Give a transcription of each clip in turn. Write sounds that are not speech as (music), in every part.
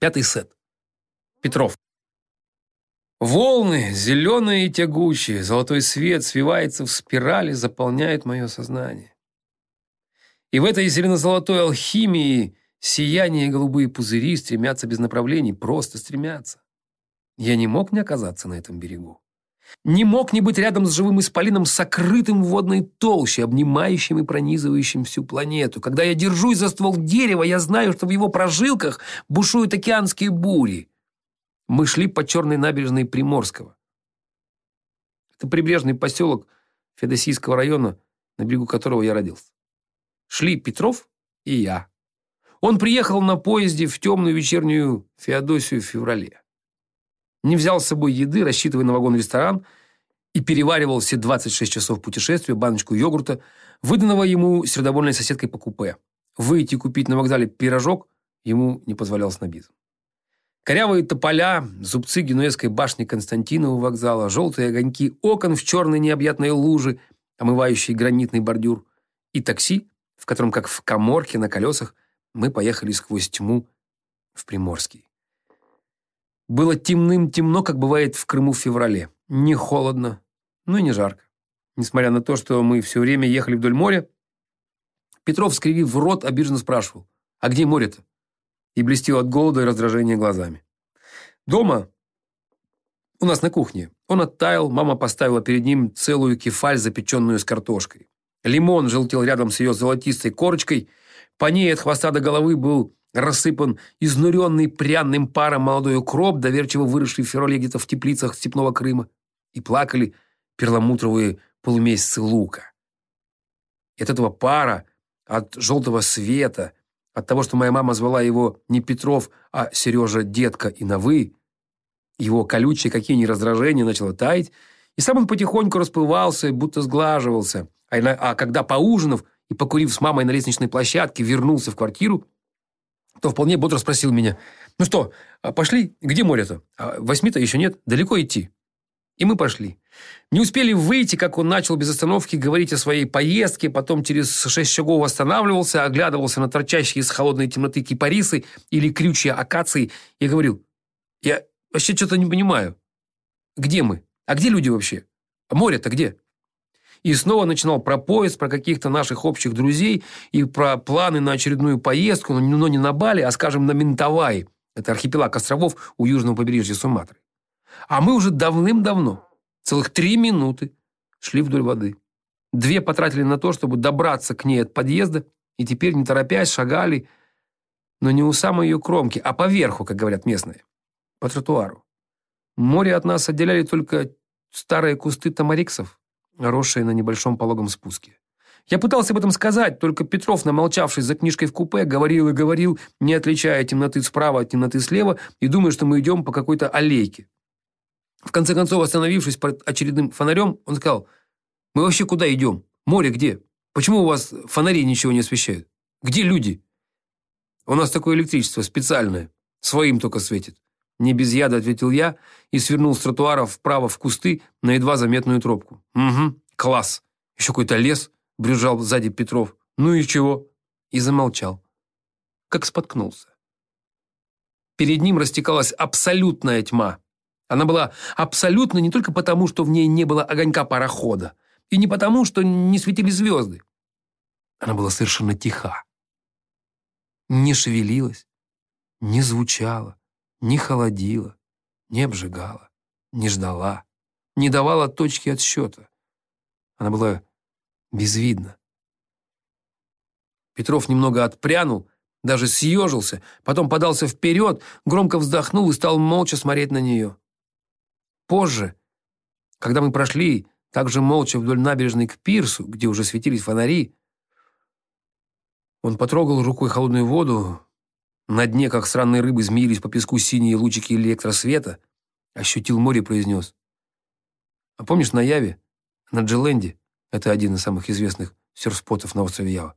Пятый сет. Петров. Волны, зеленые и тягучие, золотой свет свивается в спирали, заполняет мое сознание. И в этой зелено-золотой алхимии сияние и голубые пузыри стремятся без направлений, просто стремятся. Я не мог не оказаться на этом берегу. Не мог не быть рядом с живым исполином, сокрытым в водной толще, обнимающим и пронизывающим всю планету. Когда я держусь за ствол дерева, я знаю, что в его прожилках бушуют океанские бури. Мы шли по черной набережной Приморского. Это прибрежный поселок Федосийского района, на берегу которого я родился. Шли Петров и я. Он приехал на поезде в темную вечернюю Феодосию в феврале. Не взял с собой еды, рассчитывая на вагон-ресторан, и переваривал все 26 часов путешествия баночку йогурта, выданного ему сердобольной соседкой по купе. Выйти купить на вокзале пирожок ему не позволял снобизм. Корявые тополя, зубцы генуэзской башни Константинова вокзала, желтые огоньки окон в черной необъятной луже, омывающей гранитный бордюр, и такси, в котором, как в коморке на колесах, мы поехали сквозь тьму в Приморский. Было темным-темно, как бывает в Крыму в феврале. Не холодно, но и не жарко. Несмотря на то, что мы все время ехали вдоль моря, Петров, скривив рот, обиженно спрашивал, «А где море-то?» и блестел от голода и раздражения глазами. Дома, у нас на кухне, он оттаял, мама поставила перед ним целую кефаль, запеченную с картошкой. Лимон желтел рядом с ее золотистой корочкой, по ней от хвоста до головы был рассыпан изнуренный пряным паром молодой укроп, доверчиво выросший в феврале где-то в теплицах степного Крыма, и плакали перламутровые полумесяцы лука. И от этого пара, от желтого света, от того, что моя мама звала его не Петров, а Сережа Детка и на «вы», его колючие какие-нибудь раздражения начало таять, и сам он потихоньку расплывался, будто сглаживался. А, а когда, поужинав и покурив с мамой на лестничной площадке, вернулся в квартиру, то вполне бодро спросил меня, «Ну что, а пошли? Где море-то? А восьми-то еще нет, далеко идти». И мы пошли. Не успели выйти, как он начал без остановки говорить о своей поездке, потом через шесть шагов останавливался, оглядывался на торчащие из холодной темноты кипарисы или крючья акации и говорил, «Я вообще что-то не понимаю. Где мы? А где люди вообще? А море-то где?» И снова начинал про поезд, про каких-то наших общих друзей и про планы на очередную поездку, но не на Бали, а, скажем, на Ментавай. Это архипелаг островов у южного побережья Суматры. А мы уже давным-давно, целых три минуты, шли вдоль воды. Две потратили на то, чтобы добраться к ней от подъезда, и теперь, не торопясь, шагали, но не у самой ее кромки, а поверху, как говорят местные, по тротуару. Море от нас отделяли только старые кусты тамариксов, росшие на небольшом пологом спуске. Я пытался об этом сказать, только Петров, намолчавшись за книжкой в купе, говорил и говорил, не отличая темноты справа от темноты слева, и думая, что мы идем по какой-то аллейке. В конце концов, остановившись под очередным фонарем, он сказал, «Мы вообще куда идем? Море где? Почему у вас фонари ничего не освещают? Где люди?» «У нас такое электричество специальное, своим только светит». Не без яда ответил я и свернул с тротуара вправо в кусты на едва заметную тропку. «Угу, класс. Еще какой-то лес», — брюзжал сзади Петров. «Ну и чего?» И замолчал. Как споткнулся. Перед ним растекалась абсолютная тьма. Она была абсолютно не только потому, что в ней не было огонька парохода, и не потому, что не светили звезды. Она была совершенно тиха. Не шевелилась, не звучала не холодила, не обжигала, не ждала, не давала точки отсчета. Она была безвидна. Петров немного отпрянул, даже съежился, потом подался вперед, громко вздохнул и стал молча смотреть на нее. Позже, когда мы прошли также молча вдоль набережной к пирсу, где уже светились фонари, он потрогал рукой холодную воду, на дне, как странные рыбы, змеились по песку синие лучики электросвета. Ощутил море произнес. А помнишь на Яве, на Джилленде, это один из самых известных серфспотов на острове Ява,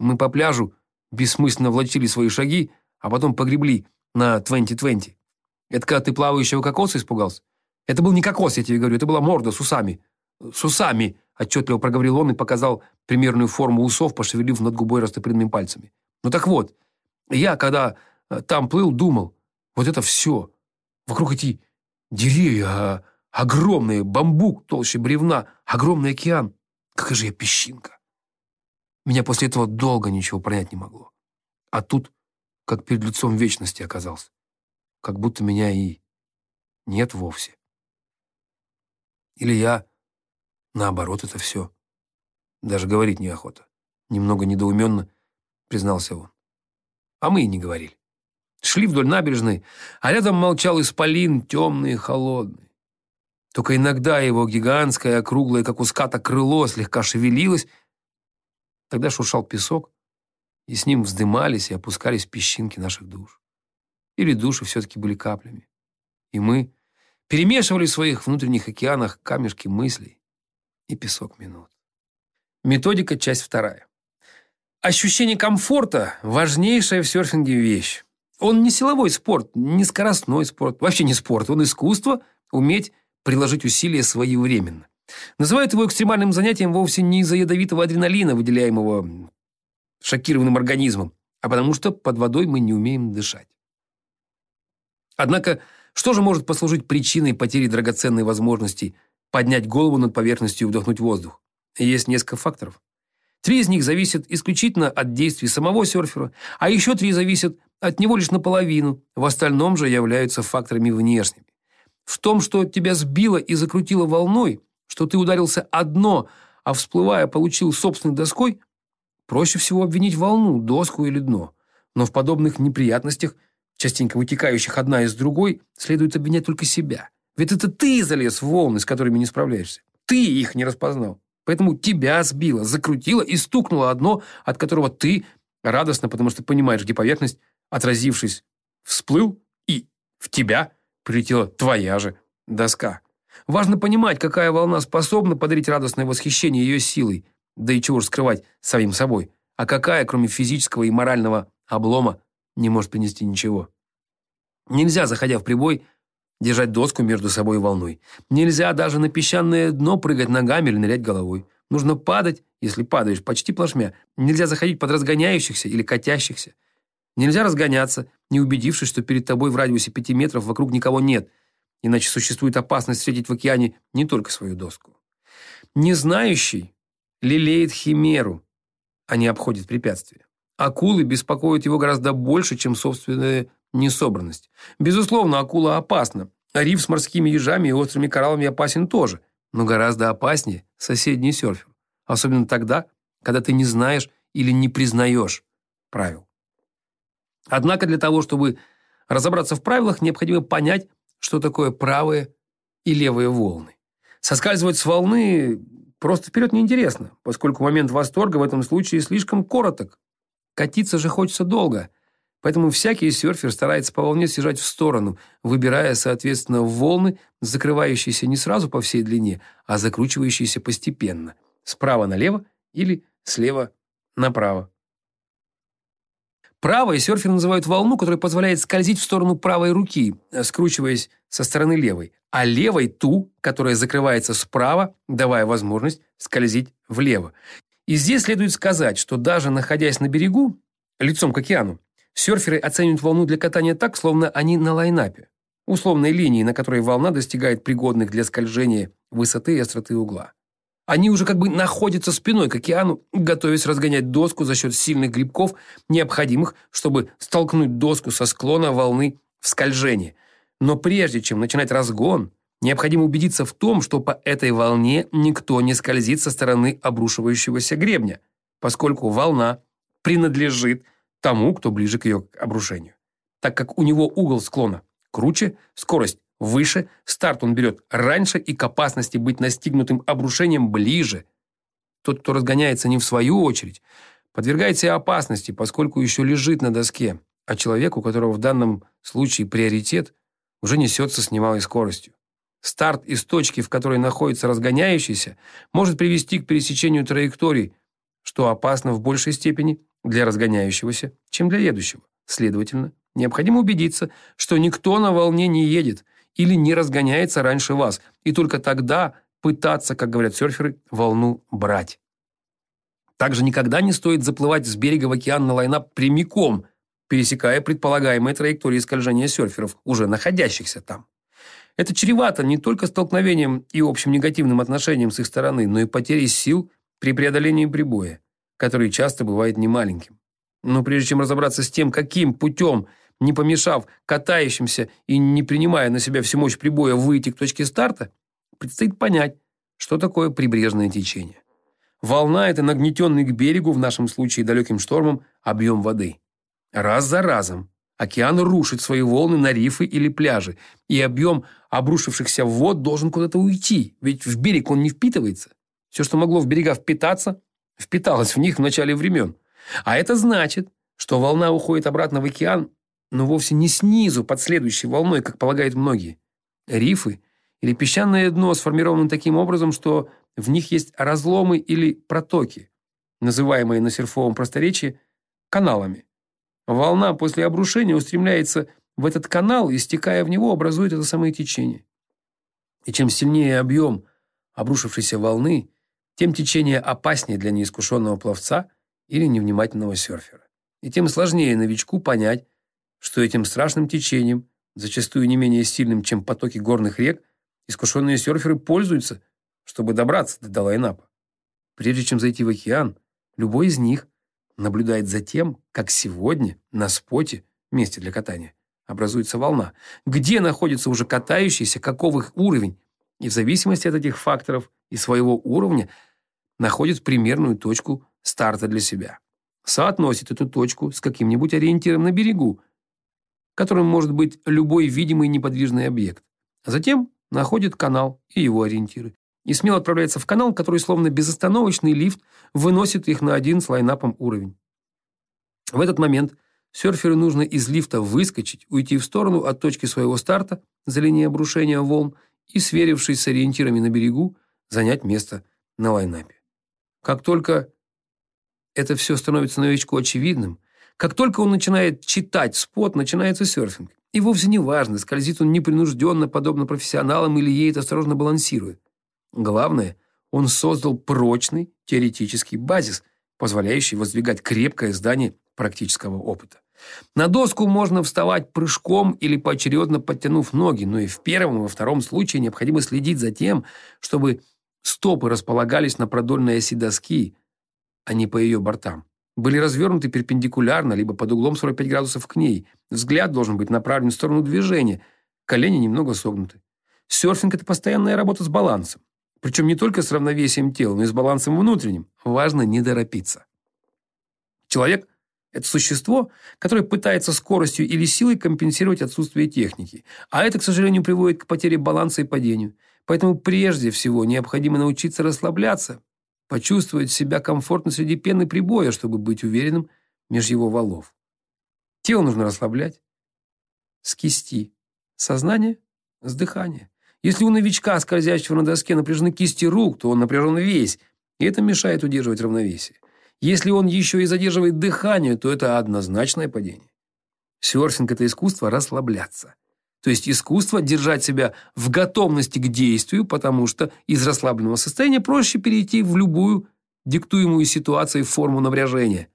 мы по пляжу бессмысленно влачили свои шаги, а потом погребли на 2020. Это когда ты плавающего кокоса испугался? Это был не кокос, я тебе говорю, это была морда с усами. С усами, отчетливо проговорил он и показал примерную форму усов, пошевелив над губой растопыренными пальцами. Ну так вот, я, когда э, там плыл, думал, Вот это все. Вокруг эти деревья, а, огромные, бамбук толще бревна, огромный океан. Какая же я песчинка. Меня после этого долго ничего понять не могло. А тут, как перед лицом вечности оказался. Как будто меня и нет вовсе. Или я, наоборот, это все. Даже говорить неохота. Немного недоуменно признался он. А мы и не говорили. Шли вдоль набережной, а рядом молчал исполин, темный и холодный. Только иногда его гигантское, округлое, как у ската, крыло слегка шевелилось. Тогда шуршал песок, и с ним вздымались и опускались песчинки наших душ. Или души все-таки были каплями. И мы перемешивали в своих внутренних океанах камешки мыслей и песок минут. Методика, часть вторая. Ощущение комфорта – важнейшая в серфинге вещь. Он не силовой спорт, не скоростной спорт, вообще не спорт. Он искусство уметь приложить усилия своевременно. Называют его экстремальным занятием вовсе не из-за ядовитого адреналина, выделяемого шокированным организмом, а потому что под водой мы не умеем дышать. Однако, что же может послужить причиной потери драгоценной возможности поднять голову над поверхностью и вдохнуть воздух? Есть несколько факторов. Три из них зависят исключительно от действий самого серфера, а еще три зависят от него лишь наполовину, в остальном же являются факторами внешними. В том, что тебя сбило и закрутило волной, что ты ударился одно, а всплывая получил собственной доской, проще всего обвинить волну, доску или дно. Но в подобных неприятностях, частенько вытекающих одна из другой, следует обвинять только себя. Ведь это ты залез в волны, с которыми не справляешься. Ты их не распознал. Поэтому тебя сбило, закрутило и стукнуло одно, от которого ты радостно, потому что понимаешь, где поверхность, отразившись, всплыл, и в тебя прилетела твоя же доска. Важно понимать, какая волна способна подарить радостное восхищение ее силой, да и чего ж скрывать самим собой, а какая, кроме физического и морального облома, не может принести ничего. Нельзя, заходя в прибой, держать доску между собой и волной. Нельзя даже на песчаное дно прыгать ногами или нырять головой. Нужно падать, если падаешь, почти плашмя. Нельзя заходить под разгоняющихся или катящихся. Нельзя разгоняться, не убедившись, что перед тобой в радиусе пяти метров вокруг никого нет, иначе существует опасность встретить в океане не только свою доску. Незнающий лелеет химеру, а не обходит препятствия. Акулы беспокоят его гораздо больше, чем собственная несобранность. Безусловно, акула опасна. Риф с морскими ежами и острыми кораллами опасен тоже. Но гораздо опаснее соседний серфер. Особенно тогда, когда ты не знаешь или не признаешь правил. Однако для того, чтобы разобраться в правилах, необходимо понять, что такое правые и левые волны. Соскальзывать с волны просто вперед неинтересно, поскольку момент восторга в этом случае слишком короток. Катиться же хочется долго – Поэтому всякий серфер старается по волне съезжать в сторону, выбирая, соответственно, волны, закрывающиеся не сразу по всей длине, а закручивающиеся постепенно, справа налево или слева направо. Правой серфер называют волну, которая позволяет скользить в сторону правой руки, скручиваясь со стороны левой, а левой ту, которая закрывается справа, давая возможность скользить влево. И здесь следует сказать, что даже находясь на берегу, лицом к океану, Серферы оценивают волну для катания так, словно они на лайнапе. Условной линии, на которой волна достигает пригодных для скольжения высоты и остроты угла. Они уже как бы находятся спиной к океану, готовясь разгонять доску за счет сильных грибков, необходимых, чтобы столкнуть доску со склона волны в скольжение. Но прежде чем начинать разгон, необходимо убедиться в том, что по этой волне никто не скользит со стороны обрушивающегося гребня, поскольку волна принадлежит тому, кто ближе к ее обрушению. Так как у него угол склона круче, скорость выше, старт он берет раньше и к опасности быть настигнутым обрушением ближе. Тот, кто разгоняется не в свою очередь, подвергает себя опасности, поскольку еще лежит на доске, а человек, у которого в данном случае приоритет, уже несется с немалой скоростью. Старт из точки, в которой находится разгоняющийся, может привести к пересечению траекторий, что опасно в большей степени для разгоняющегося, чем для едущего. Следовательно, необходимо убедиться, что никто на волне не едет или не разгоняется раньше вас, и только тогда пытаться, как говорят серферы, волну брать. Также никогда не стоит заплывать с берега в океан на лайнап прямиком, пересекая предполагаемые траектории скольжения серферов, уже находящихся там. Это чревато не только столкновением и общим негативным отношением с их стороны, но и потерей сил при преодолении прибоя, который часто бывает немаленьким. Но прежде чем разобраться с тем, каким путем, не помешав катающимся и не принимая на себя всю мощь прибоя, выйти к точке старта, предстоит понять, что такое прибрежное течение. Волна – это нагнетенный к берегу, в нашем случае далеким штормом, объем воды. Раз за разом океан рушит свои волны на рифы или пляжи, и объем обрушившихся вод должен куда-то уйти, ведь в берег он не впитывается. Все, что могло в берега впитаться, впиталось в них в начале времен. А это значит, что волна уходит обратно в океан, но вовсе не снизу, под следующей волной, как полагают многие. Рифы или песчаное дно сформированы таким образом, что в них есть разломы или протоки, называемые на серфовом просторечии каналами. Волна после обрушения устремляется в этот канал и, стекая в него, образует это самое течение. И чем сильнее объем обрушившейся волны, тем течение опаснее для неискушенного пловца или невнимательного серфера. И тем сложнее новичку понять, что этим страшным течением, зачастую не менее сильным, чем потоки горных рек, искушенные серферы пользуются, чтобы добраться до Далайнапа. Прежде чем зайти в океан, любой из них наблюдает за тем, как сегодня на споте, месте для катания, образуется волна, где находится уже катающийся, каков их уровень, и в зависимости от этих факторов и своего уровня – находит примерную точку старта для себя. Соотносит эту точку с каким-нибудь ориентиром на берегу, которым может быть любой видимый неподвижный объект. А затем находит канал и его ориентиры. И смело отправляется в канал, который словно безостановочный лифт выносит их на один с лайнапом уровень. В этот момент серферу нужно из лифта выскочить, уйти в сторону от точки своего старта за линией обрушения волн и, сверившись с ориентирами на берегу, занять место на лайнапе. Как только это все становится новичку очевидным, как только он начинает читать спот, начинается серфинг. И вовсе не важно, скользит он непринужденно, подобно профессионалам, или едет осторожно балансируя. Главное, он создал прочный теоретический базис, позволяющий воздвигать крепкое здание практического опыта. На доску можно вставать прыжком или поочередно подтянув ноги, но и в первом и во втором случае необходимо следить за тем, чтобы Стопы располагались на продольной оси доски, а не по ее бортам. Были развернуты перпендикулярно, либо под углом 45 градусов к ней. Взгляд должен быть направлен в сторону движения. Колени немного согнуты. Серфинг – это постоянная работа с балансом. Причем не только с равновесием тела, но и с балансом внутренним. Важно не торопиться. Человек – это существо, которое пытается скоростью или силой компенсировать отсутствие техники. А это, к сожалению, приводит к потере баланса и падению. Поэтому прежде всего необходимо научиться расслабляться, почувствовать себя комфортно среди пены прибоя, чтобы быть уверенным меж его валов. Тело нужно расслаблять с кисти, сознание с дыхания. Если у новичка, скользящего на доске, напряжены кисти рук, то он напряжен весь, и это мешает удерживать равновесие. Если он еще и задерживает дыхание, то это однозначное падение. Серфинг – это искусство расслабляться. То есть искусство держать себя в готовности к действию, потому что из расслабленного состояния проще перейти в любую диктуемую ситуацией форму напряжения.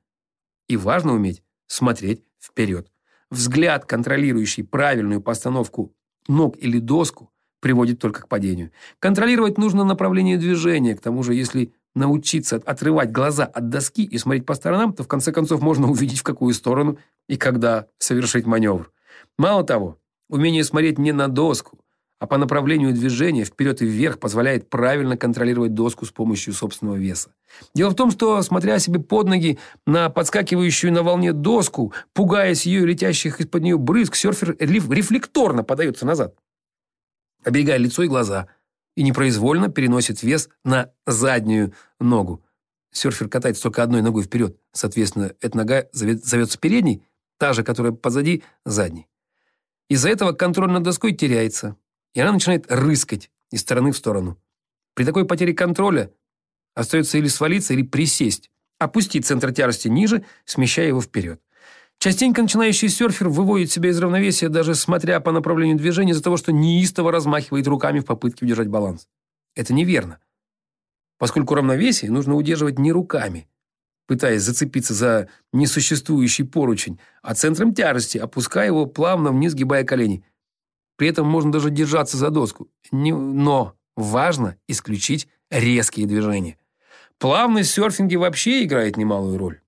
И важно уметь смотреть вперед. Взгляд, контролирующий правильную постановку ног или доску, приводит только к падению. Контролировать нужно направление движения. К тому же, если научиться отрывать глаза от доски и смотреть по сторонам, то в конце концов можно (laughs) увидеть, в какую сторону и когда совершить маневр. Мало того, Умение смотреть не на доску, а по направлению движения вперед и вверх позволяет правильно контролировать доску с помощью собственного веса. Дело в том, что, смотря себе под ноги на подскакивающую на волне доску, пугаясь ее и летящих из-под нее брызг, серфер рефлекторно подается назад, оберегая лицо и глаза, и непроизвольно переносит вес на заднюю ногу. Серфер катается только одной ногой вперед, соответственно, эта нога зовется передней, та же, которая позади – задней. Из-за этого контроль над доской теряется, и она начинает рыскать из стороны в сторону. При такой потере контроля остается или свалиться, или присесть, опустить центр тяжести ниже, смещая его вперед. Частенько начинающий серфер выводит себя из равновесия, даже смотря по направлению движения, из-за того, что неистово размахивает руками в попытке удержать баланс. Это неверно. Поскольку равновесие нужно удерживать не руками, пытаясь зацепиться за несуществующий поручень, а центром тяжести, опуская его плавно вниз, гибая колени. При этом можно даже держаться за доску. Но важно исключить резкие движения. Плавность в серфинге вообще играет немалую роль.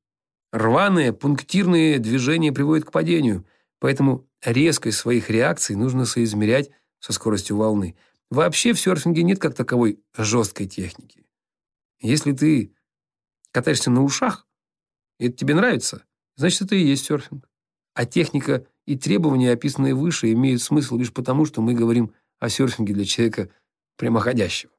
Рваные, пунктирные движения приводят к падению, поэтому резкость своих реакций нужно соизмерять со скоростью волны. Вообще в серфинге нет как таковой жесткой техники. Если ты катаешься на ушах, и это тебе нравится, значит, это и есть серфинг. А техника и требования, описанные выше, имеют смысл лишь потому, что мы говорим о серфинге для человека прямоходящего.